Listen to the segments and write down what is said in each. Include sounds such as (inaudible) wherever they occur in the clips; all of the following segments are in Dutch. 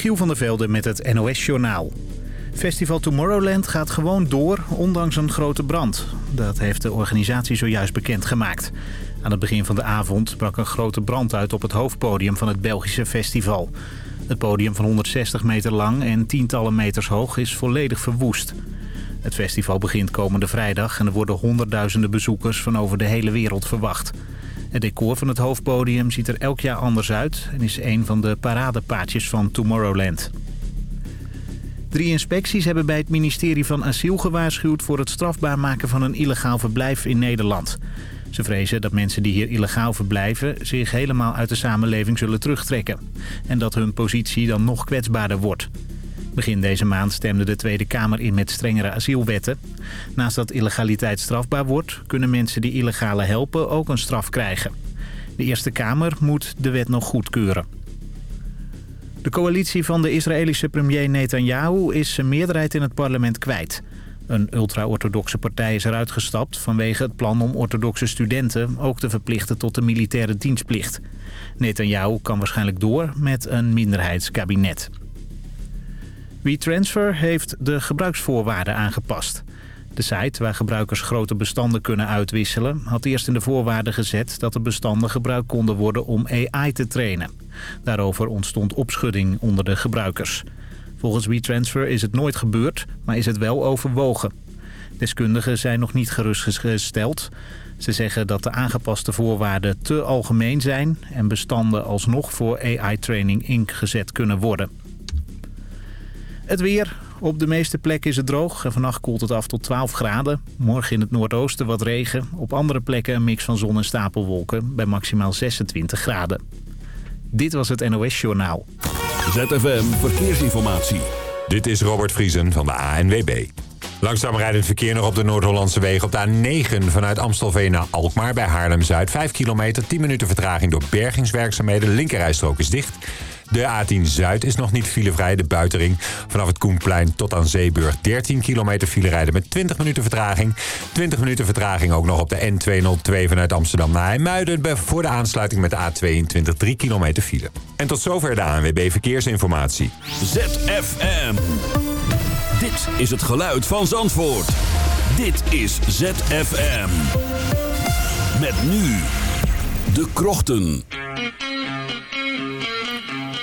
Michiel van der Velde met het NOS-journaal. Festival Tomorrowland gaat gewoon door, ondanks een grote brand. Dat heeft de organisatie zojuist bekendgemaakt. Aan het begin van de avond brak een grote brand uit op het hoofdpodium van het Belgische festival. Het podium van 160 meter lang en tientallen meters hoog is volledig verwoest. Het festival begint komende vrijdag en er worden honderdduizenden bezoekers van over de hele wereld verwacht. Het decor van het hoofdpodium ziet er elk jaar anders uit... en is een van de paradepaadjes van Tomorrowland. Drie inspecties hebben bij het ministerie van Asiel gewaarschuwd... voor het strafbaar maken van een illegaal verblijf in Nederland. Ze vrezen dat mensen die hier illegaal verblijven... zich helemaal uit de samenleving zullen terugtrekken. En dat hun positie dan nog kwetsbaarder wordt. Begin deze maand stemde de Tweede Kamer in met strengere asielwetten. Naast dat illegaliteit strafbaar wordt... kunnen mensen die illegale helpen ook een straf krijgen. De Eerste Kamer moet de wet nog goedkeuren. De coalitie van de Israëlische premier Netanyahu is zijn meerderheid in het parlement kwijt. Een ultra-orthodoxe partij is eruit gestapt vanwege het plan om orthodoxe studenten ook te verplichten tot de militaire dienstplicht. Netanyahu kan waarschijnlijk door met een minderheidskabinet. WeTransfer heeft de gebruiksvoorwaarden aangepast. De site waar gebruikers grote bestanden kunnen uitwisselen... had eerst in de voorwaarden gezet dat de bestanden gebruikt konden worden om AI te trainen. Daarover ontstond opschudding onder de gebruikers. Volgens WeTransfer is het nooit gebeurd, maar is het wel overwogen. Deskundigen zijn nog niet gerustgesteld. Ze zeggen dat de aangepaste voorwaarden te algemeen zijn... en bestanden alsnog voor AI-training ingezet kunnen worden. Het weer. Op de meeste plekken is het droog en vannacht koelt het af tot 12 graden. Morgen in het noordoosten wat regen. Op andere plekken een mix van zon en stapelwolken bij maximaal 26 graden. Dit was het NOS Journaal. ZFM Verkeersinformatie. Dit is Robert Vriesen van de ANWB. Langzaam rijdend verkeer nog op de Noord-Hollandse wegen. Op de A9 vanuit Amstelveen naar Alkmaar bij Haarlem-Zuid. 5 kilometer, 10 minuten vertraging door bergingswerkzaamheden. Linkerrijstrook is dicht. De A10 Zuid is nog niet filevrij. De buitenring vanaf het Koenplein tot aan Zeeburg. 13 kilometer file rijden met 20 minuten vertraging. 20 minuten vertraging ook nog op de N202 vanuit Amsterdam naar IJmuiden. Voor de aansluiting met de A22 3 kilometer file. En tot zover de ANWB Verkeersinformatie. ZFM. Dit is het geluid van Zandvoort. Dit is ZFM. Met nu de krochten.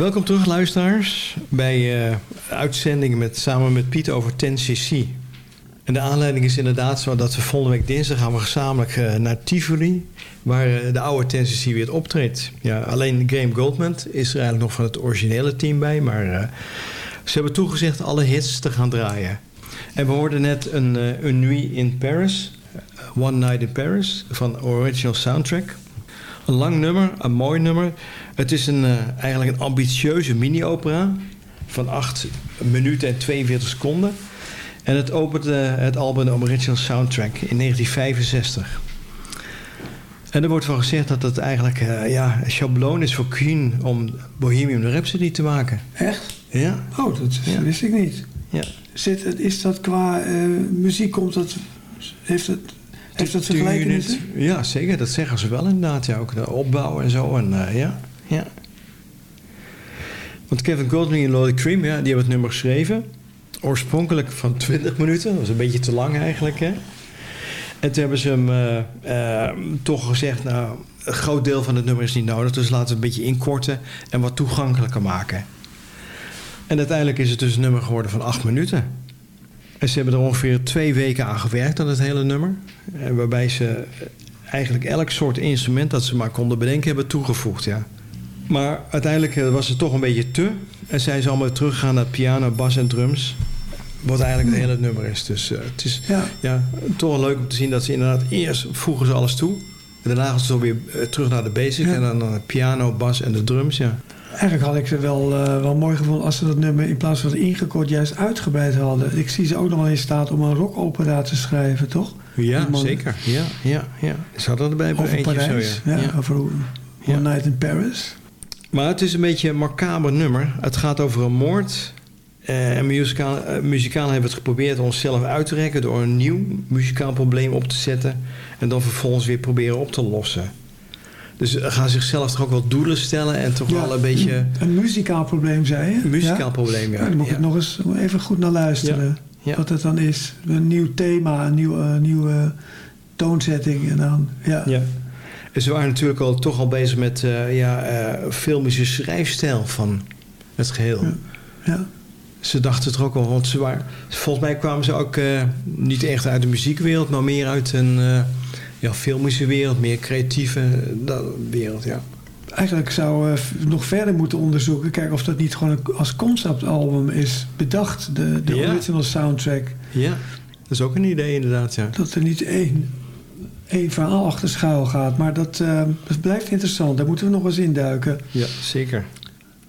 Welkom terug luisteraars bij uh, uitzending met, samen met Piet over 10cc. En de aanleiding is inderdaad zo dat we volgende week dinsdag gaan we gezamenlijk uh, naar Tivoli... waar uh, de oude 10cc weer optreedt. Ja, alleen Graham Goldman is er eigenlijk nog van het originele team bij... maar ze hebben toegezegd alle hits te gaan draaien. En we hoorden net een, een Nuit in Paris... One Night in Paris van Original Soundtrack... Een lang nummer, een mooi nummer. Het is een, uh, eigenlijk een ambitieuze mini-opera van 8 minuten en 42 seconden. En het opende het album de Original Soundtrack in 1965. En er wordt van gezegd dat het eigenlijk uh, ja, een schabloon is voor Queen om Bohemian Rhapsody te maken. Echt? Ja. Oh, dat ja. wist ik niet. Ja. Zit, is dat qua uh, muziek, komt dat, heeft het heeft dat vergelijking Ja, zeker. Dat zeggen ze wel inderdaad. Ja, ook de opbouw en zo. En, uh, ja, ja. Want Kevin Goldwyn en Lloyd Cream, ja, die hebben het nummer geschreven. Oorspronkelijk van 20 (laughs) minuten. Dat was een beetje te lang eigenlijk. Hè? En toen hebben ze hem uh, uh, toch gezegd... nou, een groot deel van het nummer is niet nodig... dus laten we een beetje inkorten en wat toegankelijker maken. En uiteindelijk is het dus een nummer geworden van 8 minuten. En ze hebben er ongeveer twee weken aan gewerkt aan het hele nummer. Eh, waarbij ze eigenlijk elk soort instrument dat ze maar konden bedenken hebben toegevoegd. Ja. Maar uiteindelijk eh, was het toch een beetje te. En zijn ze allemaal teruggegaan naar piano, bas en drums. Wat eigenlijk het hele nummer is. Dus uh, het is ja. ja. toch leuk om te zien dat ze inderdaad eerst voegen ze alles toe. En daarna gaan ze weer terug naar de basic. En dan uh, piano, bas en de drums. Ja. Eigenlijk had ik ze wel, uh, wel mooi gevonden als ze dat nummer in plaats van ingekort juist uitgebreid hadden. Ik zie ze ook nog wel in staat om een rockopera te schrijven, toch? Ja, zeker. Ja, ja, ja. Ze hadden erbij over eentje Parijs, zo, ja. ja. Over One Night in Paris. Maar het is een beetje een macaber nummer. Het gaat over een moord. Uh, en muzikaal, uh, muzikaal hebben het geprobeerd onszelf uit te rekken... door een nieuw muzikaal probleem op te zetten... en dan vervolgens weer proberen op te lossen. Dus gaan zichzelf toch ook wel doelen stellen en toch wel een beetje... Een, muzikaal probleem, zei je? Een muzikaal probleem, ja. dan moet ik nog eens even goed naar luisteren. Wat het dan is. Een nieuw thema, een nieuw, uh, nieuwe toonzetting. En dan, ja. ja. En ze waren natuurlijk al, toch al bezig met uh, ja, uh, filmische schrijfstijl van het geheel. Ja. ja. Ze dachten er ook al, want ze waren, volgens mij kwamen ze ook uh, niet echt uit de muziekwereld, maar meer uit een ja, filmische wereld, meer creatieve wereld, ja. Eigenlijk zou uh, nog verder moeten onderzoeken, kijken of dat niet gewoon als conceptalbum is bedacht, de, de ja. original soundtrack. Ja, dat is ook een idee inderdaad, ja. Dat er niet één, één verhaal achter schuil gaat, maar dat, uh, dat blijft interessant. Daar moeten we nog eens induiken. Ja, zeker.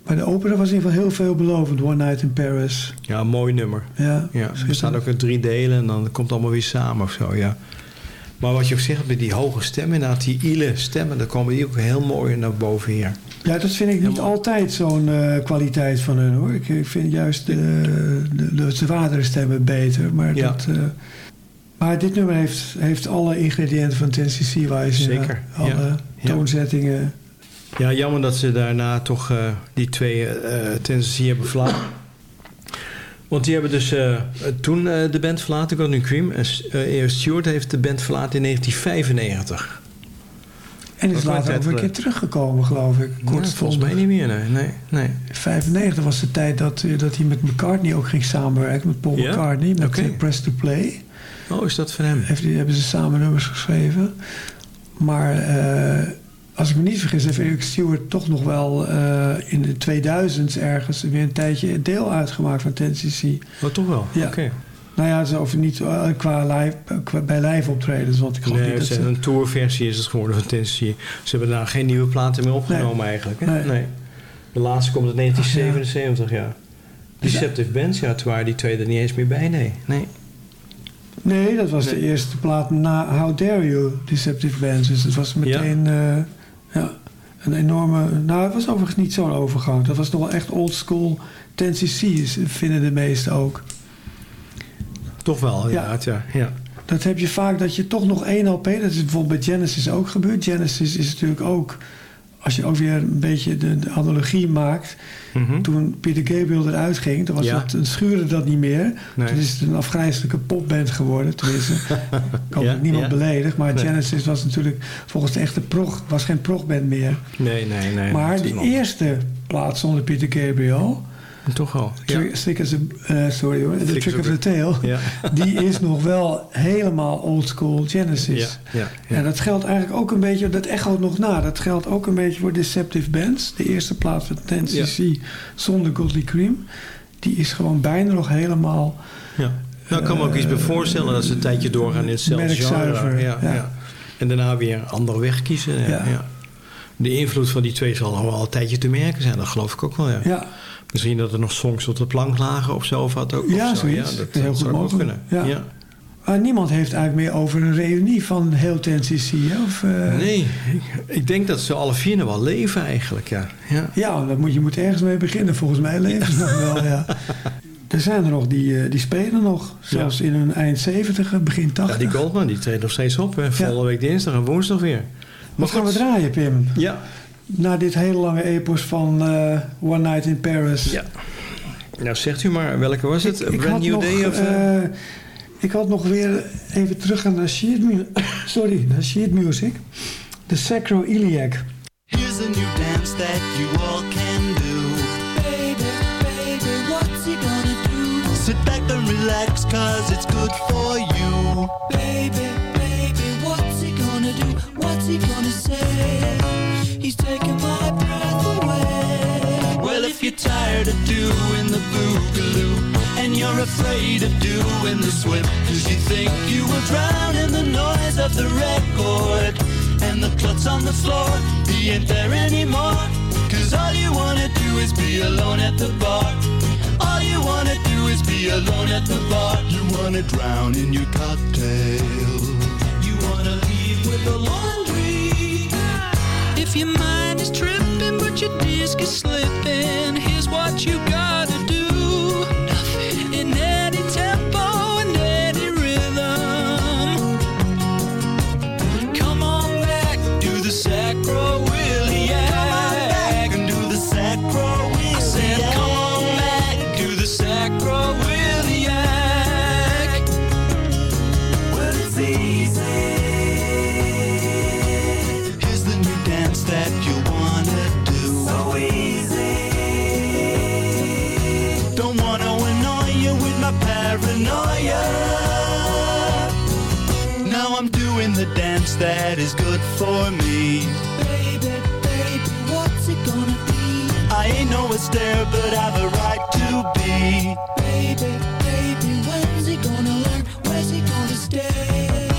Maar de opera was in ieder geval heel veelbelovend, One Night in Paris. Ja, een mooi nummer. Ja, ja er bestaat ook in drie delen en dan komt het allemaal weer samen of zo, ja. Maar wat je ook zegt met die hoge stemmen, inderdaad, die ile stemmen, dan komen die ook heel mooi naar boven hier. Ja, dat vind ik niet ja, altijd zo'n uh, kwaliteit van hun hoor. Ik, ik vind juist de, de, de zwaardere stemmen beter. Maar, ja. dat, uh, maar dit nummer heeft, heeft alle ingrediënten van Tennessee Wise. Zeker. Alle ja. toonzettingen. Ja, jammer dat ze daarna toch uh, die twee Tennessee hebben verlaten. Want die hebben dus uh, toen uh, de band verlaten, Golden Cream. En uh, Stewart heeft de band verlaten in 1995. En is later ook een keer teruggekomen, geloof ik. Kort ja, volgens mij niet meer, nee. nee, nee. 95 was de tijd dat, dat hij met McCartney ook ging samenwerken. Met Paul ja? McCartney, met okay. Press to Play. Oh, is dat van hem? Heeft, hebben ze samen nummers geschreven. Maar als ik me niet vergis, heeft Eric Stewart toch nog wel uh, in de 2000s ergens weer een tijdje deel uitgemaakt van Tennessee. Oh, toch wel? Ja. Oké. Okay. Nou ja, ze over niet uh, qua live, qua, bij live optredens. Want ik nee, niet dat ze, ze... een tourversie is het geworden van Tennessee. Ze hebben daar geen nieuwe platen meer opgenomen nee. eigenlijk. Hè? Nee. nee. De laatste komt in 1977, Ach, ja. ja. Deceptive Bands, ja, toen waren die twee er niet eens meer bij, nee. Nee, nee dat was nee. de eerste plaat na How Dare You, Deceptive Bands. Dus het was meteen... Ja. Uh, ja, een enorme... Nou, het was overigens niet zo'n overgang. Dat was nog wel echt old school. Tennessee vinden de meesten ook. Toch wel, ja. ja. ja. Dat heb je vaak dat je toch nog één LP... Dat is bijvoorbeeld bij Genesis ook gebeurd. Genesis is natuurlijk ook... Als je ook weer een beetje de, de analogie maakt... Mm -hmm. Toen Peter Gabriel eruit ging... Toen was ja. het, schuurde dat niet meer. Nee. Toen is het een afgrijzelijke popband geworden. Tenminste, (laughs) ik hoop ja, niemand ja. beledigd. Maar Nee. Genesis was natuurlijk volgens de echte prog... was geen progband meer. Nee, nee, nee. maar de nog- eerste plaat zonder Peter Gabriel... Toch wel. Ja. Trick, as a, eh, sorry hoor, The Trick of the Tail... Ja. (laughs) die is nog wel helemaal old school Genesis. Ja, ja, ja. En dat geldt eigenlijk ook een beetje, dat echoot nog na. Dat geldt ook een beetje voor Deceptive Bands. De eerste plaat van Tennessee zonder Godly Cream. Die is gewoon bijna nog helemaal Ja. Nou, ik kan me ook iets bij voorstellen dat ze een tijdje doorgaan in hetzelfde genre. Ja, ja. ja. En daarna weer een andere weg kiezen. Ja. De invloed van die twee zal nog wel een tijdje te merken zijn. Dat geloof ik ook wel, ja. Misschien dat er nog songs op de plank lagen of zo. Of wat ook. Ja, zo. zoiets. Ja, dat, Heel dat goed zou ook kunnen. Ja. maar niemand heeft eigenlijk meer over een reunie van heel hè? Of, eh, Nee, ik, ik denk dat ze alle vier nog wel leven eigenlijk, ja. ja. Ja, dat moet, je moet ergens mee beginnen. Volgens mij leven ze nog wel, ja. (laughs) Er zijn er nog die, eh, die spelen nog. Zelfs in hun eind 70, begin 80. Ja, die Goldman, die treedt nog steeds op. Hè. Volgende week dinsdag en woensdag weer. Wat gaan we draaien, Pim? Ja. Na dit hele lange epos van eh, One Night in Paris. ja. Nou, zegt u maar, welke was het? Ik- ik Brand had New nog, Day? Of, eh? eh, ik had nog weer even terug naar sheet, mu- (coughs) Sorry, naar sheet music. De Sacro-Iliac. Here's a new dance that you all can do. Baby, baby, what's he gonna do? Sit back and relax, cause it's good for you. Baby, baby, what's he gonna do? What's he gonna say? He's taking my breath away. Well, if you're tired of doing the boogaloo and you're afraid of doing the swim, cause you think you will drown in the noise of the record and the clutch on the floor, he ain't there anymore. Cause all you wanna do is be alone at the bar. All you wanna do is be alone at the bar. You wanna drown in your cocktail. You wanna leave with a laundry. If your mind is tripping, but your disc is slipping, here's what you gotta do. Paranoia. Now I'm doing the dance that is good for me. Baby, baby, what's it gonna be? I ain't no Astaire, but I've a right to be. Baby, baby, when's he gonna learn? Where's he gonna stay?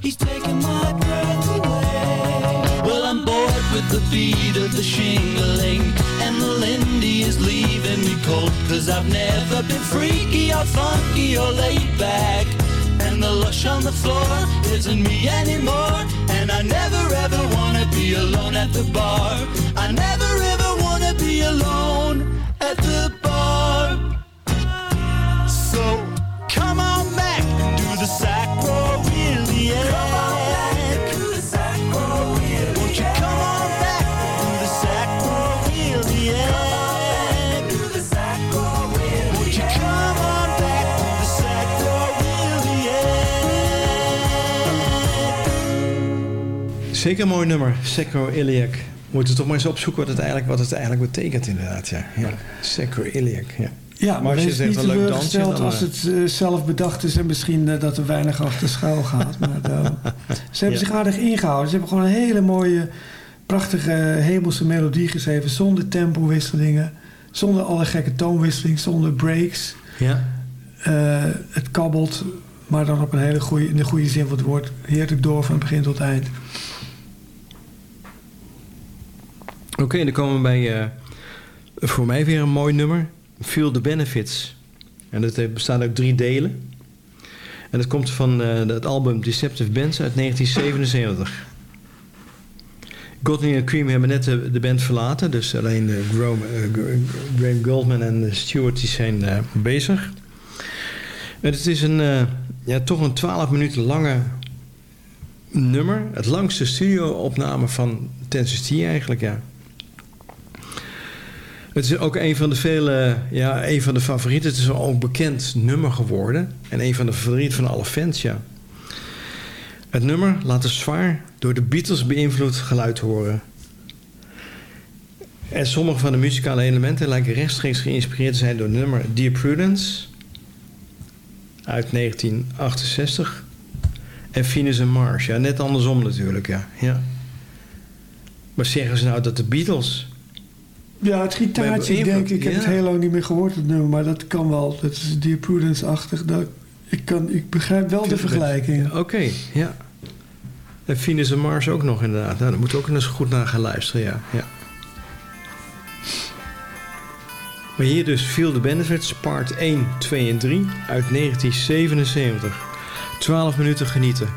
He's taking my breath away. Well, I'm bored with the beat of the shingling, and the Lindy is leaving me cold. Cause I've never been freaky or funky or laid back. And the lush on the floor isn't me anymore. And I never ever wanna be alone at the bar. I never ever wanna be alone at the bar. Zeker een mooi nummer, Sacroiliac. We moeten toch maar eens opzoeken wat het eigenlijk, wat het eigenlijk betekent inderdaad. Ja, ja. Sacroiliac, ja. Ja, maar, als je zegt een leuk dansje, dan, als eh, het eh, zelf bedacht is en misschien eh, dat er weinig achter schuil gaat. Maar, (laughs) ze hebben Ja. zich aardig ingehouden. Ze hebben gewoon een hele mooie, prachtige hemelse melodie geschreven. Zonder tempowisselingen, zonder alle gekke toonwisselingen, zonder breaks. ja. Het kabbelt, maar dan op een hele goede, in de goede zin van het woord. Heerlijk door van begin tot eind. Oké, dan komen we bij eh, voor mij weer een mooi nummer. Feel the Benefits. En dat eh, bestaat uit drie delen. En dat komt van eh, het album Deceptive Bands uit 1977. Godney en Cream hebben net de, band verlaten. Dus alleen eh, Graham, Gra- Graham Goldman en Stewart die zijn bezig. En het is een, ja, toch een 12 minuten lange nummer. Het langste studio-opname van Tennessee eigenlijk, ja. Het is ook een van de vele, ja, een van de favorieten. Het is een ook bekend nummer geworden. En een van de favorieten van alle fans, ja. Het nummer laat een zwaar door de Beatles beïnvloed geluid horen. En sommige van de muzikale elementen lijken rechtstreeks geïnspireerd te zijn door nummer Dear Prudence uit 1968 en Venus en Mars. Ja, net andersom natuurlijk, ja. ja. Maar zeggen ze nou dat de Beatles Ja, het gitaartje, ik denk, ik heb ja. het heel lang niet meer gehoord, het nummer, maar dat kan wel. Dat is Dear Prudence-achtig. Dat, ik, kan, ik begrijp wel de vergelijking. Oké, ja. En Venus en Mars ook nog inderdaad. Nou, daar moeten we ook eens goed naar gaan luisteren, ja. ja. Maar hier dus Feel the Benefits, part 1, 2 en 3 uit 1977. 12 minuten genieten.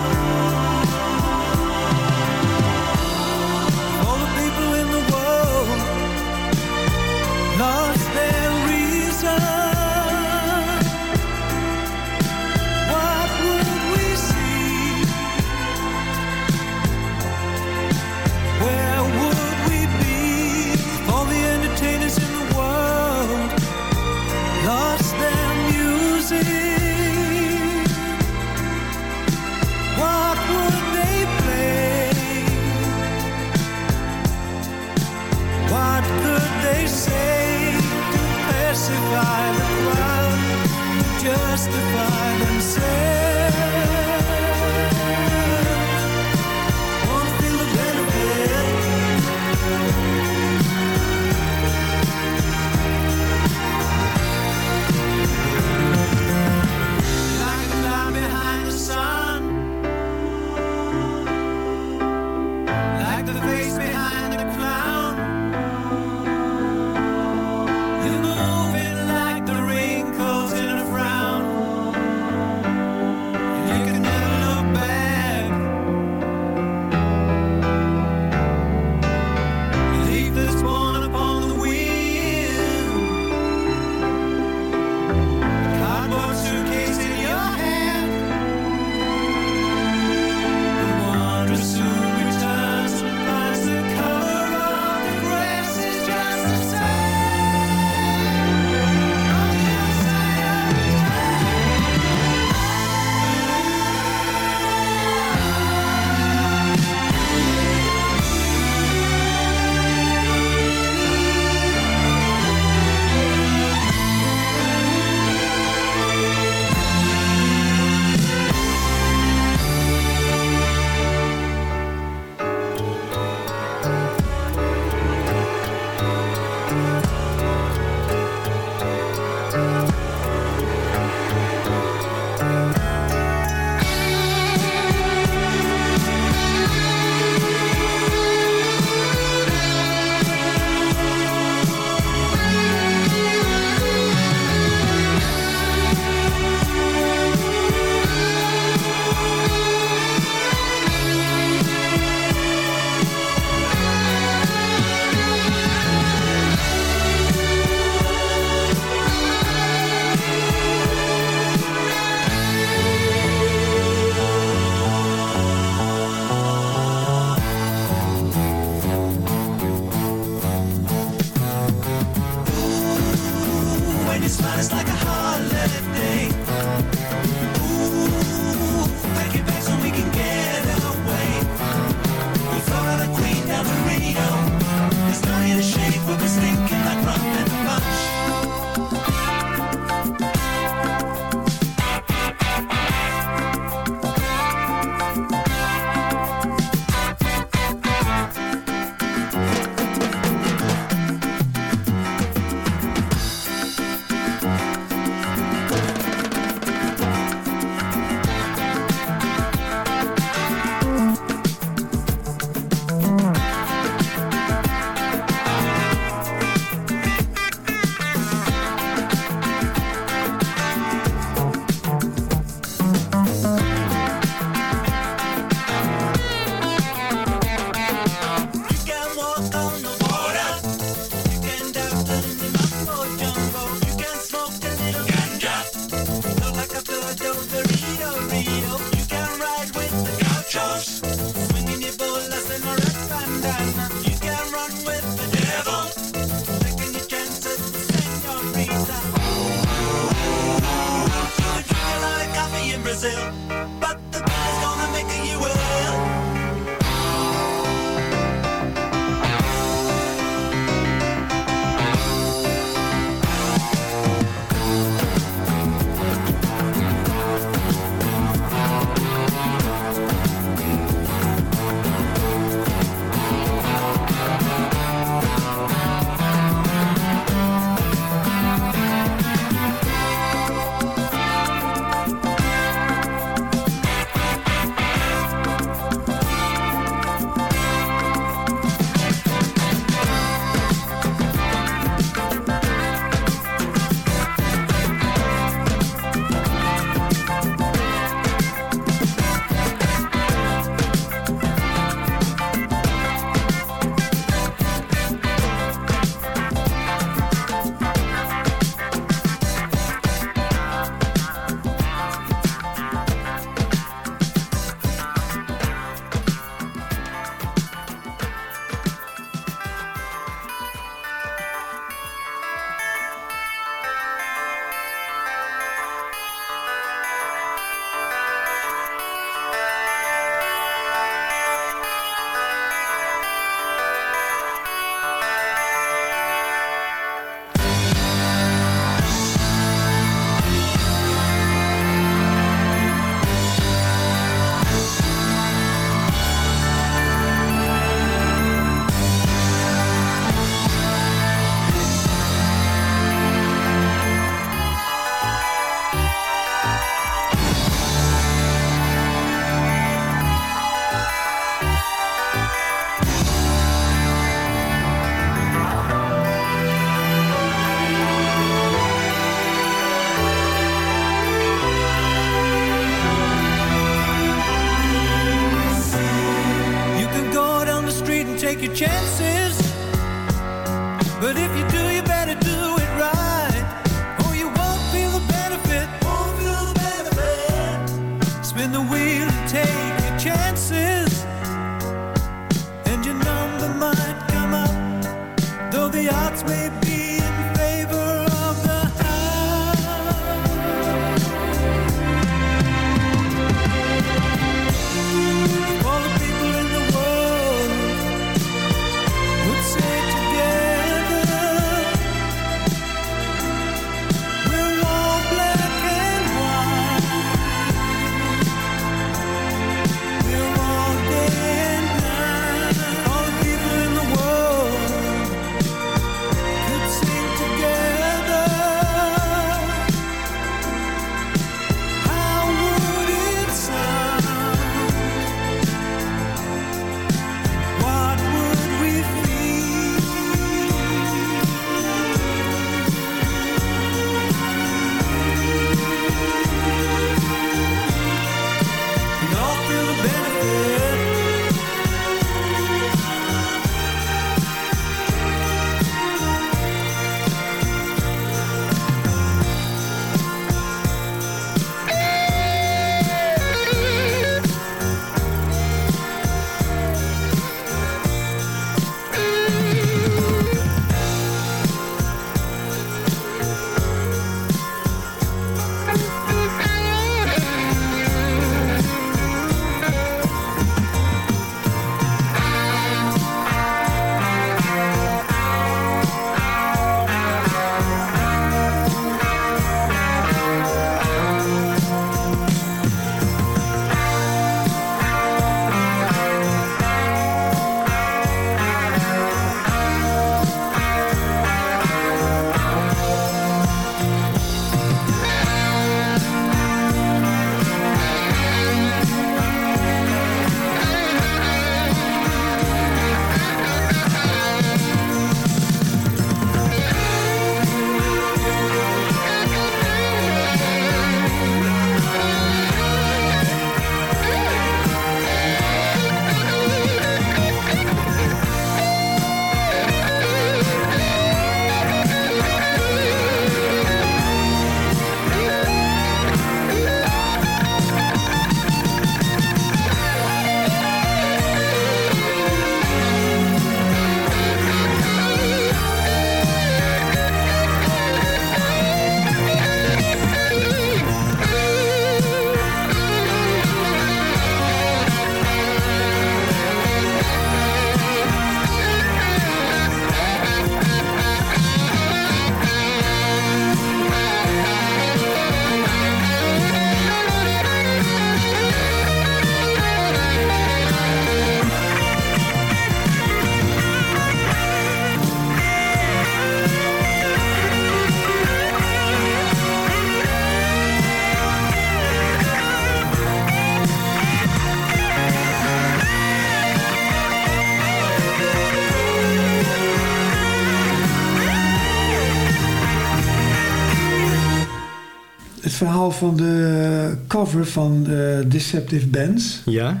Van de cover van eh, Deceptive Bands. Ja?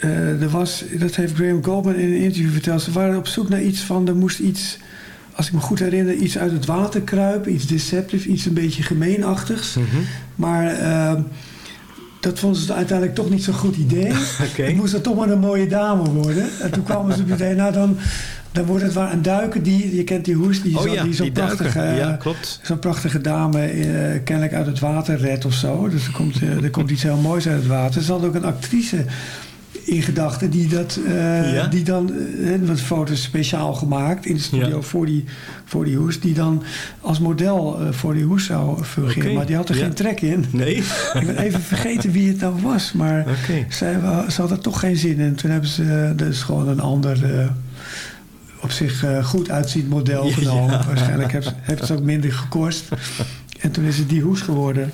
Eh, er was, dat heeft Graham Goldman in een interview verteld. Ze waren op zoek naar iets van, er moest iets, als ik me goed herinner, iets uit het water kruipen. Iets deceptive, iets een beetje gemeenachtigs. Mhm. Maar eh, dat vonden ze uiteindelijk toch niet zo'n goed idee. (laughs) Oké. Het moest dan toch maar een mooie dame worden. En toen kwamen ze meteen, nou dan, dan wordt het waar een duiker die, je kent die hoes, die, Oh zo, ja, die zo'n prachtige, Ja, klopt. zo'n prachtige dame eh, kennelijk uit het water redt of zo. Dus er komt, eh, er komt iets heel moois uit het water. Ze hadden ook een actrice in gedachten die dat, eh, Ja? die dan, eh, wat foto's speciaal gemaakt in de studio Ja. voor, die, voor die hoes, die dan als model voor die hoes zou fungeren. Maar die had er ja. geen trek in. Nee? (laughs) Ik ben even vergeten wie het nou was, maar zij, ze had er toch geen zin in. Toen hebben ze dus gewoon een ander op zich eh, goed uitziend model Ja. genomen. Waarschijnlijk heeft, heeft het ook minder gekost. En toen is het die hoes geworden.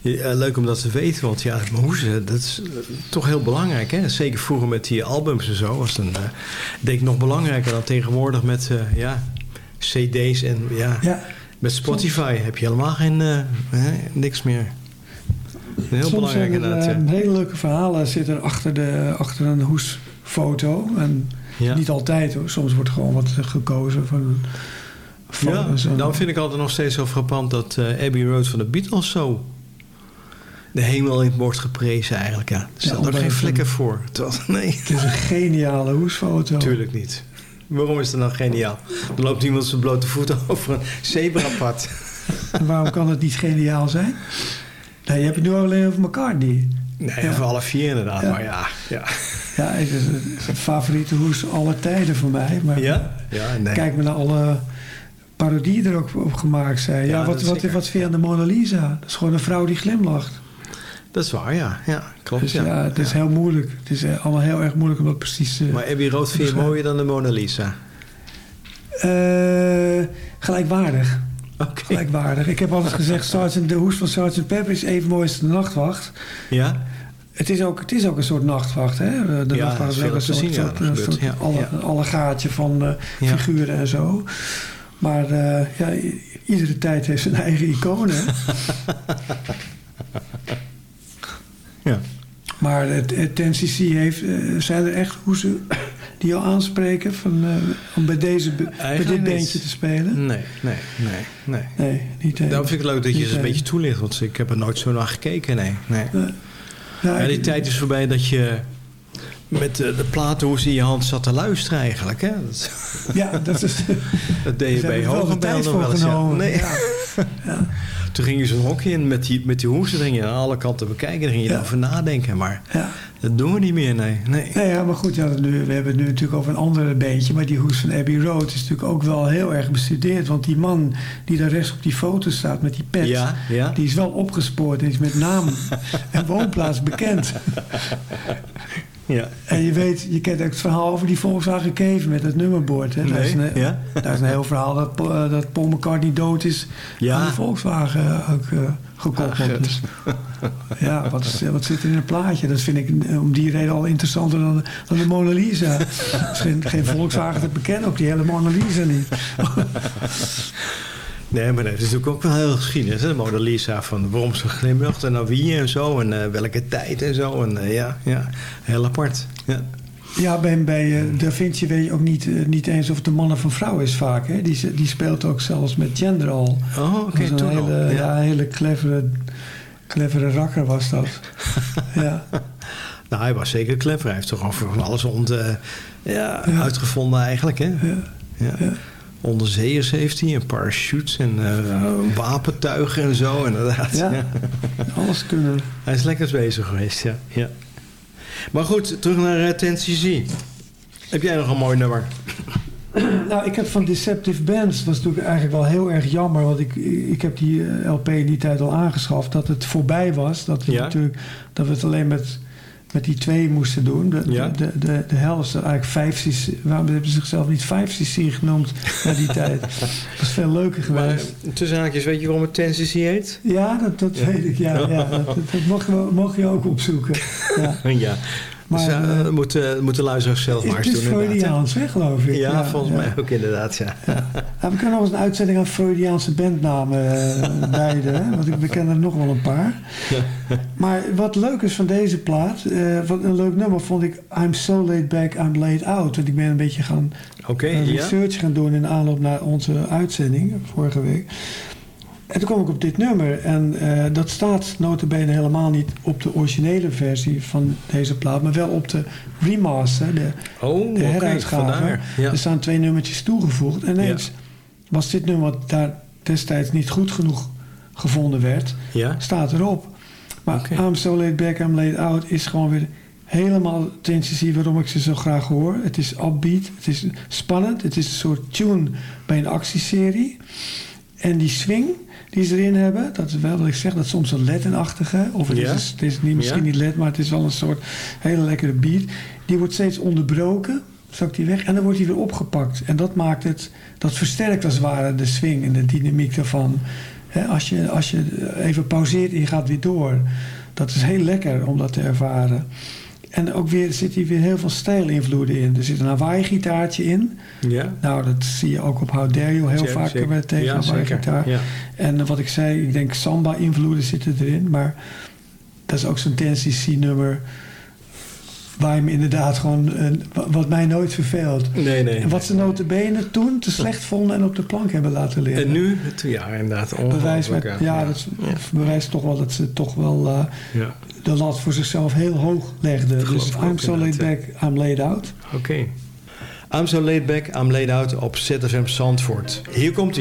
Ja, leuk om dat te weten, want ja, hoezen, dat is eh, toch heel belangrijk. Hè? Zeker vroeger met die albums en zo was eh, denk ik nog belangrijker dan tegenwoordig met eh, ja, cd's en ja, Ja, met Spotify heb je helemaal geen, eh, hè, niks meer. Heel soms belangrijk zijn inderdaad. eh, ja. hele leuke verhalen zitten achter, de, achter een hoesfoto. En Ja. niet altijd hoor. Soms wordt gewoon wat gekozen van... van Ja, dan vind ik altijd nog steeds zo frappant dat eh, Abbey Road van de Beatles zo de hemel in wordt geprezen eigenlijk. Ja. Er staat omdat geen het vlekken een- voor. Terwijl- (laughs) nee, Het is een geniale hoesfoto. natuurlijk niet. Waarom is het nou geniaal? Dan loopt iemand zijn blote voeten (laughs) over een zebrapad. (laughs) En waarom kan het niet geniaal zijn? Je hebt het nu alleen over McCartney. Nee, Ja. voor alle vier inderdaad. Ja. Maar ja, ja. Ja, het is het is het favoriete hoes aller tijden voor mij. Maar Ja? Ja, nee. kijk maar naar alle parodieën er ook op gemaakt zijn. Ja, Ja, wat, wat, wat vind je aan de Mona Lisa? Dat is gewoon een vrouw die glimlacht. Dat is waar, ja. Ja, klopt. Dus ja. ja, het is heel moeilijk. Het is eh, allemaal heel erg moeilijk om dat precies... eh, Maar Abbey Road vind je mooier dan de Mona Lisa? eh, gelijkwaardig. Oké. Gelijkwaardig. Ik heb altijd gezegd, Sergeant, de hoes van Sergeant Pepper is even mooi als de nachtwacht. Ja? Het is ook, het is ook een soort nachtwacht, hè? De Ja, nachtwacht is ook veel een soort, zien, ja, soort, soort ja. alle, alle gaatje van eh, figuren en zo. Maar eh, ja, iedere tijd heeft zijn eigen icoon, hè? (laughs) Ja. Maar het, het NCC heeft, eh, zijn er echt hoezen die jou aanspreken van, om bij, deze, bij dit bandje te spelen? Nee, nee, nee, nee. Nee, niet. Daarom vind ik het leuk dat je ze een beetje toelicht. Want ik heb er nooit zo naar gekeken, nee. nee. Nou, Ja, die tijd is voorbij dat je met de, de platenhoes in je hand zat te luisteren eigenlijk. Hè? Dat, Ja, dat is... (laughs) dat deed je bij Hogenbijl nog wel eens. Ja. Nee. Ja. (laughs) Toen ging je zo'n hokje in met die, met die hoesen. Dan ging je aan alle kanten bekijken. Dan ging je Ja. nadenken. Maar Ja. dat doen we niet meer, nee. nee. Nee, ja, maar goed, ja, nu, we hebben het nu natuurlijk over een ander beentje. Maar die hoes van Abbey Road is natuurlijk ook wel heel erg bestudeerd. Want die man die daar rechts op die foto staat met die pet... Ja. die is wel opgespoord en is met naam (laughs) en woonplaats bekend. Ja. En je weet, je kent ook het verhaal over die Volkswagen Cave met het nummerbord. Hè? Daar, is een, ja. daar is een heel verhaal dat, Paul- eh, dat Paul McCartney dood is Ja. aan de Volkswagen ook eh, gekoppeld. Ah, dus, ja, wat, wat zit er in een plaatje? Dat vind ik eh, om die reden al interessanter dan, dan de Mona Lisa. Is geen, geen Volkswagen te bekennen, ook die hele Mona Lisa niet. Nee, maar dat is natuurlijk ook wel heel geschiedenis. Hè? De Mona Lisa van waarom ze glimlacht en naar wie en zo. En eh, welke tijd en zo. En eh, ja, ja, heel apart. Ja. Ja, bij, bij eh, Da Vinci weet je ook niet, niet eens of het een man of een vrouw is vaak. Hè? Die, die speelt ook zelfs met gender al. Oh, oké, al. hele, Ja. ja. een hele clevere, clevere rakker was dat. (laughs) ja. Nou, hij was zeker clever. Hij heeft toch over van alles ont, ja, Ja. uitgevonden eigenlijk. Hè? Ja. Ja. Onderzeeërs heeft hij en parachutes en eh, wapentuigen en zo. Inderdaad. Ja. Ja. Alles kunnen. Hij is lekker bezig geweest, ja. ja. Maar goed, terug naar uh, TNCC. Heb jij nog een mooi nummer? (clears throat) Nou, ik heb van Deceptive Bands, dat was natuurlijk eigenlijk wel heel erg jammer, want ik, ik heb die eh, LP in die tijd al aangeschaft, dat het voorbij was. Dat we, Ja. natuurlijk, dat we het alleen met, met die twee moesten doen. De, Ja. de, de, de, de helft, eigenlijk 5 cc. Waarom hebben ze zichzelf niet 5 cc genoemd na die (laughs) tijd? Dat was veel leuker Maar geweest. tussen haakjes, weet je waarom het TNCC heet? Ja, dat, dat weet ik. Ja, ja. dat, dat mocht, je, mocht je ook opzoeken. (laughs) Ja. Maar, dus, eh, eh, moeten, moeten luisteraars zelf maar het eens is doen. inderdaad, Freudiaans, hè, geloof ik. Ja, volgens ja. mij ook inderdaad, ja. Ja, we kunnen nog eens een uitzending aan Freudiaanse bandnamen eh, (laughs) wijden. Hè? Want ik beken er nog wel een paar. Maar wat leuk is van deze plaat... eh, wat een leuk nummer vond ik... I'm so laid back, I'm laid out. Want ik ben een beetje gaan research gaan doen... in aanloop naar onze uitzending vorige week. En toen kwam ik op dit nummer. En eh, dat staat notabene helemaal niet op de originele versie van deze plaat... maar wel op de remaster, de, Oh, de heruitgave. Ja. Er staan twee nummertjes toegevoegd. En ineens was dit nummer wat daar destijds niet goed genoeg gevonden werd, Ja? staat erop. Maar Oké. I'm So Laid Back, I'm Laid Out is gewoon weer helemaal de intentie waarom ik ze zo graag hoor. Het is upbeat, het is spannend, het is een soort tune bij een actieserie. En die swing die ze erin hebben, dat is wel wat ik zeg, dat is soms een Latin-achtige. Of het, Ja. is, het is niet, misschien Ja. niet Latin, maar het is wel een soort hele lekkere beat. Die wordt steeds onderbroken, zakt die weg, en dan wordt die weer opgepakt. En dat maakt het, dat versterkt als het ware de swing en de dynamiek daarvan. Als, je, als je even pauzeert en je gaat weer door. Dat is heel lekker om dat te ervaren. En ook weer zit hier weer heel veel stijlinvloeden in. Er zit een Hawaii-gitaartje in. Ja? Nou, dat zie je ook op How Dare You heel Zeker, vaak zeker. tegen Ja, Hawaii-gitaar. Ja. En wat ik zei, ik denk samba-invloeden zitten erin. Maar dat is ook zo'n Tennessee-nummer... waar je me inderdaad gewoon... eh, wa- wat mij nooit verveelt. Nee, nee. En wat ze notabene toen te slecht vonden... en op de plank hebben laten liggen. En nu? Ja, inderdaad. Bewijs met, ja, dat bewijst toch wel dat ze toch wel eh, Ja, de lat voor zichzelf heel hoog legden. Dus I'm so laid back, I'm laid out. oké. I'm so laid back, I'm laid out op ZFM Zandvoort. Hier komt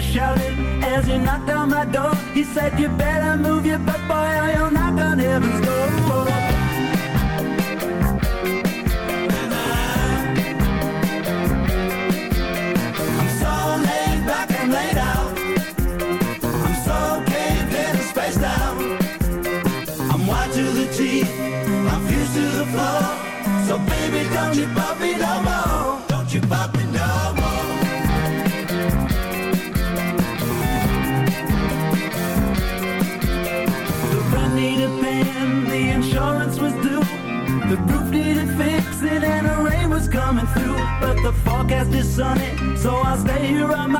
was shouting as he knocked on my door. He said, You better move your butt, boy, or you'll knock on heaven's door. I'm so laid back and laid out. I'm so caved in spaced out. I'm white to the teeth, I'm fused to the floor. So baby, don't you bop me no dark as sunny, so I stay here on my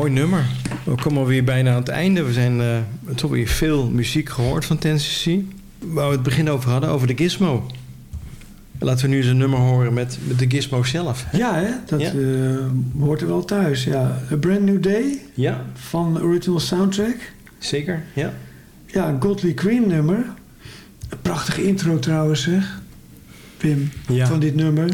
Mooi nummer. We komen alweer bijna aan het einde. We zijn eh, toch weer veel muziek gehoord van Tennessee. Waar we het begin over hadden, over de Gizmo. Laten we nu eens een nummer horen met, met de Gizmo zelf. hè? Ja, hè? dat Ja. eh, hoort er wel thuis. Ja. A Brand New Day Ja, van de original soundtrack. zeker. Ja. Ja, een Godly Cream nummer. Een prachtige intro trouwens, zeg. Pim, Ja. van dit nummer.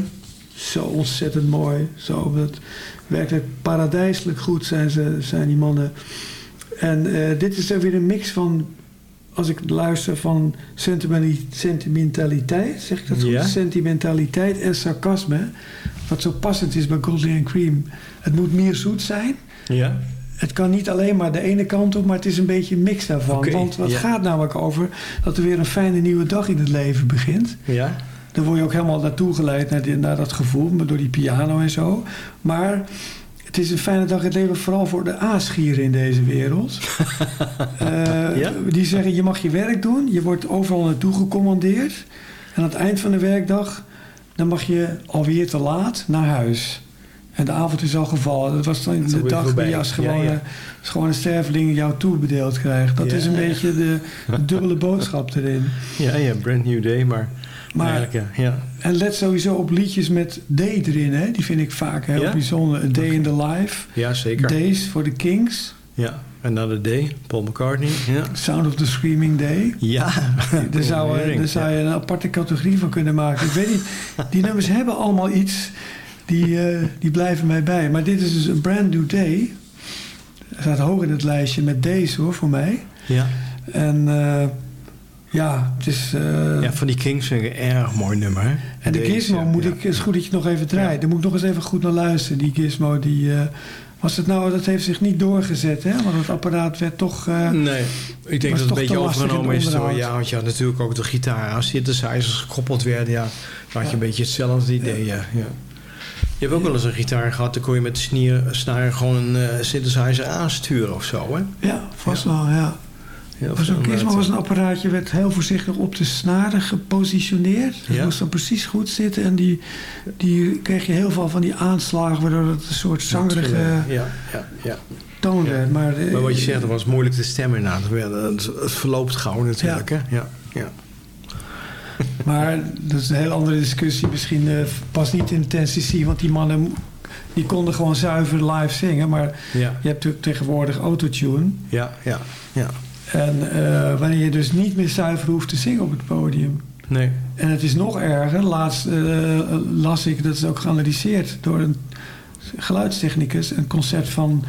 Zo ontzettend mooi. Zo, dat, werkelijk paradijselijk goed zijn, ze, zijn die mannen. En eh, dit is dan weer een mix van, als ik luister, van sentimentali- sentimentaliteit. Zeg ik dat goed? Ja. Sentimentaliteit en sarcasme. Wat zo passend is bij and Cream. Het moet meer zoet zijn. Ja. Het kan niet alleen maar de ene kant op, maar het is een beetje een mix daarvan. Want het ja. gaat namelijk over dat er weer een fijne nieuwe dag in het leven begint. Ja. Daar word je ook helemaal naartoe geleid, naar, die- naar dat gevoel, maar door die piano en zo. Maar het is een fijne dag in het leven, vooral voor de aasgieren in deze wereld. (laughs) Eh, Ja? Die zeggen, je mag je werk doen, je wordt overal naartoe gecommandeerd. En aan het eind van de werkdag, dan mag je alweer te laat naar huis. En de avond is al gevallen. Dat was dan de dag voorbij. die je als gewone, ja. als gewone sterveling jou toebedeeld krijgt. Dat Ja. is een beetje de (laughs) dubbele boodschap erin. Ja, ja, Brand New Day, maar... Maar- ja. En let sowieso op liedjes met D erin. Hè? Die vind ik vaak heel Ja? bijzonder. A Day in the Life. Ja, zeker. Days voor de Kings. Ja. Another Day, Paul McCartney. Ja. Sound of the Screaming Day. Ja. (laughs) Daar zou, daar zou je een aparte categorie van kunnen maken. Ik weet niet, die nummers hebben allemaal iets. Die, eh, die blijven mij bij. Maar dit is dus een brand new day. Hij staat hoog in het lijstje met deze hoor, voor mij. Ja. En eh, ja, het is... eh, ja, van die Kings vind ik een erg mooi nummer. Hè? En de Deze, gizmo moet ja. ik, is goed dat je nog even draait. Daar moet ik nog eens even goed naar luisteren. Die gizmo, die, eh, was het nou, dat heeft zich niet doorgezet, hè? Want het apparaat werd toch... eh, Nee, ik denk dat het een beetje overgenomen is door... Ja, want je had natuurlijk ook de gitaar aan synthesizers gekoppeld werden. Ja, dan had je een beetje hetzelfde idee, ja. Je hebt ook wel eens een gitaar gehad, dan kon je met de snier, snaar gewoon een synthesizer aansturen of zo, hè? ja, vast wel, ja. Maar Zo'n met- was een apparaatje, werd heel voorzichtig op de snaren gepositioneerd. Het Ja. moest dan precies goed zitten. En die, die kreeg je heel veel van die aanslagen, waardoor het een soort zangerige Ja, ja, ja. toon Ja. werd. Maar, eh, Maar wat je zegt, dat was moeilijk te stemmen inderdaad. Het, het verloopt gauw natuurlijk, hè? Ja, ja. (laughs) Maar dat is een heel andere discussie. Misschien eh, pas niet in Tennessee, want die mannen die konden gewoon zuiver live zingen. Maar Ja, je hebt natuurlijk tegenwoordig autotune. ja, ja. ja. En eh, wanneer je dus niet meer zuiver hoeft te zingen op het podium. Nee. En het is nog erger. Laatst eh, las ik, dat is ook geanalyseerd door een geluidstechnicus, een concert van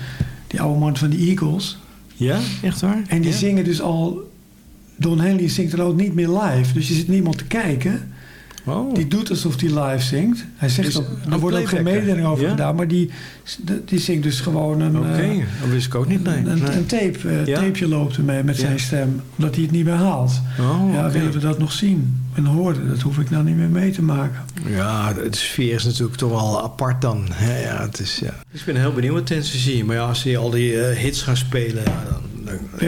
die oude man van de Eagles. Ja, echt waar? En die ja? zingen dus al. Don Henley zingt er ook niet meer live. Dus je zit niemand te kijken. Oh. Die doet alsof hij live zingt. Hij zegt Dus ook, er wordt ook geen mededeling over ja? gedaan. Maar die, die zingt dus gewoon een, Oké, eh, dat wist ik ook niet, nee. een, nee. een tape. eh, Ja? tapeje loopt ermee met Ja. zijn stem. Omdat hij het niet meer haalt. Oh, ja, willen we dat nog zien en horen? Dat hoef ik nou niet meer mee te maken. Ja, de sfeer is natuurlijk toch wel apart dan. hè, Ja, het is, ja. Dus ik ben heel benieuwd wat Tennessee. Maar ja, als die al die eh, hits gaan spelen, ja, dan,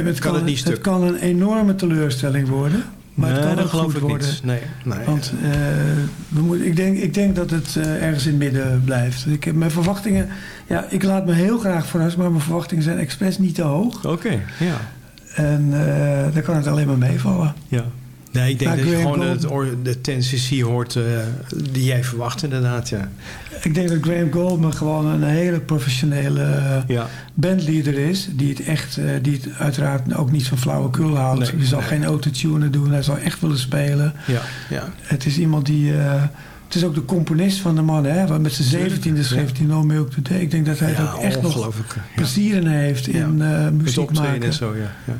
dan kan het niet stuk. het kan een enorme teleurstelling worden. Maar het Nee, kan dat ook geloof goed ik worden. niet. Nee, nee. Want eh, we moeten, ik, denk, ik denk dat het eh, ergens in het midden blijft. Ik heb mijn verwachtingen... Ja, ik laat me heel graag verrassen, maar mijn verwachtingen zijn expres niet te hoog. Oké, ja. En eh dan kan het alleen maar meevallen. ja. Nee, ik denk Maar dat je gewoon het, or- de hoort eh, die jij verwacht inderdaad, ja. Ik denk dat Graham Goldman gewoon een hele professionele eh, Ja, bandleader is. Die het echt, eh, die het uiteraard ook niet van flauwekul houdt. Nee, die zal nee. geen autotune doen. Hij zal echt willen spelen. ja, ja. Het is iemand die... het is ook de componist van de man, hè? Want met zijn zeventiende schreef hij No Milk Today. Ik denk dat hij ja, ook echt nog plezier in heeft in muziek maken. en zo, ja.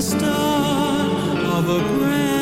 The start of a brand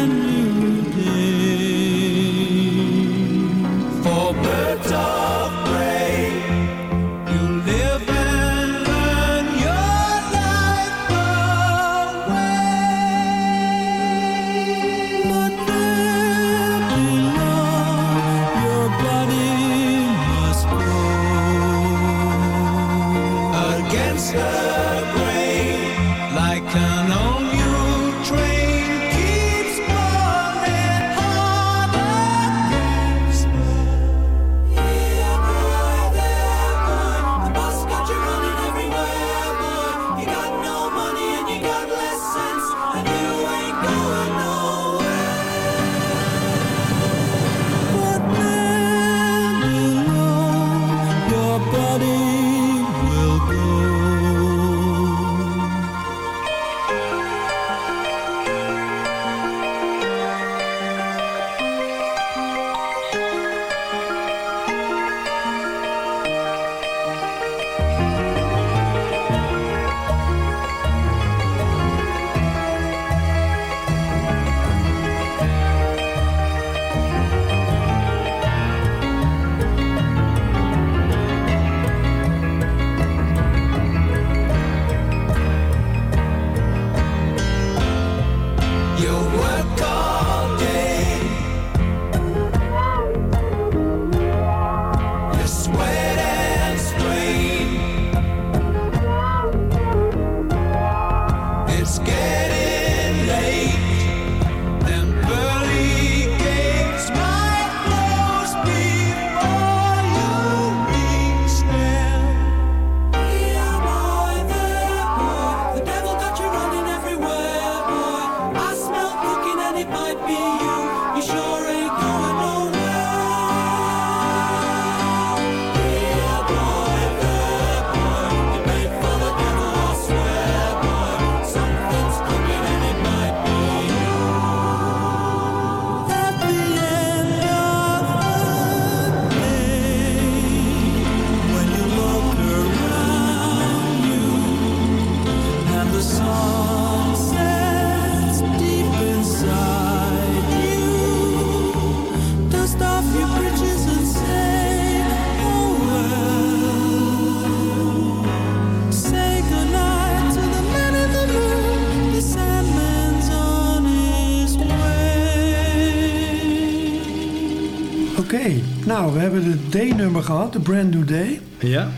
nou, we hebben de D-nummer gehad, de Brand New Day. Ja?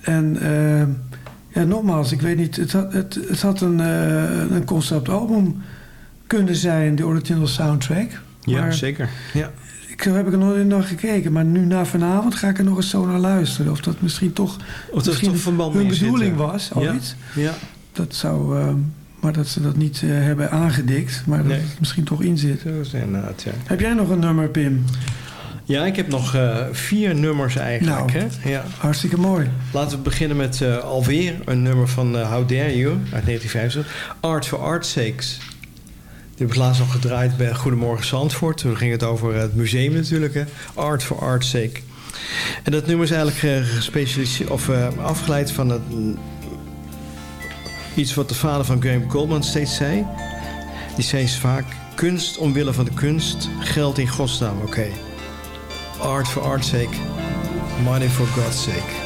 En eh, ja, nogmaals, ik weet niet, het had, het, het had een, eh, een conceptalbum kunnen zijn, de original soundtrack. Ja, Maar zeker. Ja. Ik heb ik er nog in naar gekeken, maar nu na vanavond ga ik er nog eens zo naar luisteren. Of dat misschien toch, Of er misschien toch hun bedoeling was, Ja. ooit. Ja. Dat zou, eh, maar dat ze dat niet eh, hebben aangedikt, maar dat Nee. het misschien toch in zit. Is het inderdaad, ja. Heb jij nog een nummer, Pim? Ja, ik heb nog eh, vier nummers eigenlijk. Nou. Hè? Ja. Hartstikke mooi. Laten we beginnen met eh, alweer een nummer van eh, How Dare You uit 1950. Art for Art's Sakes. Die heb ik laatst nog gedraaid bij Goedemorgen Zandvoort. Toen ging het over het museum natuurlijk. Hè? Art for Art's Sake. En dat nummer is eigenlijk gespecialiseerd, of, afgeleid van het, iets wat de vader van Graham Coleman steeds zei. Die zei vaak, kunst omwille van de kunst, geld in godsnaam, oké. Art for art's sake, money for God's sake.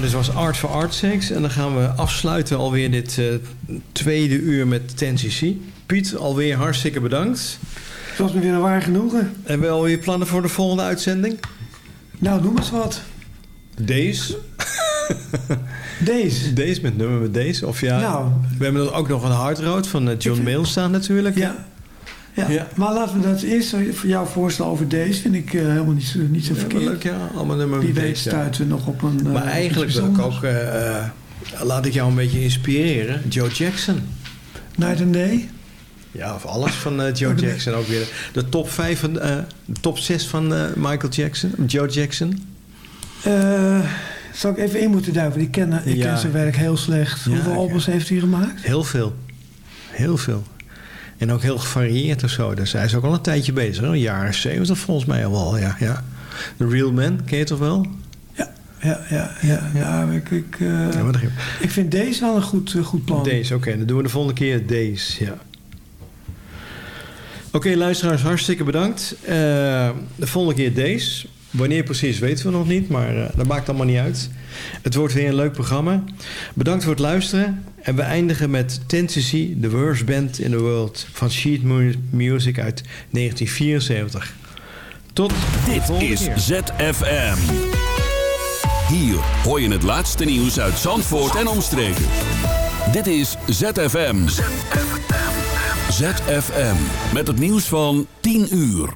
Nou, dit was Art for Art's Sake. En dan gaan we afsluiten alweer dit eh, tweede uur met 10cc. Piet, alweer hartstikke bedankt. Het was me weer een waar genoegen. Hebben we alweer plannen voor de volgende uitzending? Nou, noem eens wat. Deze. (laughs) Deze. Deze met nummer met deze. Of ja, Nou. we hebben ook nog een hard road van eh, John Mayle staan natuurlijk. Ja. Ja. Ja. maar laten we dat eerst voor jouw voorstel over deze. Vind ik eh, helemaal niet zo, niet zo Ja, verkeerd. wel leuk, ja. Allemaal nummer Wie weet ja. stuiten we nog op een... eh, Maar eigenlijk wil ik ook... eh, laat ik jou een beetje inspireren. Joe Jackson. Night and Day. Ja, of alles van Joe. Jackson ook weer. De top 5 van, de top 6 van Michael Jackson. Joe Jackson. Eh, zal ik even in moeten duiken? Ik ken, ik Ja. ken zijn werk heel slecht. Ja, Hoeveel albums heeft hij gemaakt? Heel veel. Heel veel. En ook heel gevarieerd of zo. Dus hij is ook al een tijdje bezig. Een jaar 70 volgens mij al wel. Ja, ja. The Real Man, ken je toch wel? Ja, ja, ja. ja, ja ik, ik, eh, Ja, maar ik vind deze wel een goed, eh, goed plan. Deze, oké. Dan doen we de volgende keer deze, ja. Oké, luisteraars, hartstikke bedankt. Eh, de volgende keer deze. Wanneer precies weten we nog niet, maar eh, dat maakt allemaal niet uit. Het wordt weer een leuk programma. Bedankt voor het luisteren. En we eindigen met Tennessee, the worst band in the world... van Sheet Mu- Music uit 1974. Tot Dit is keer. ZFM. Hier hoor je het laatste nieuws uit Zandvoort en omstreken. Dit is ZFM. ZFM. Met het nieuws van 10 uur.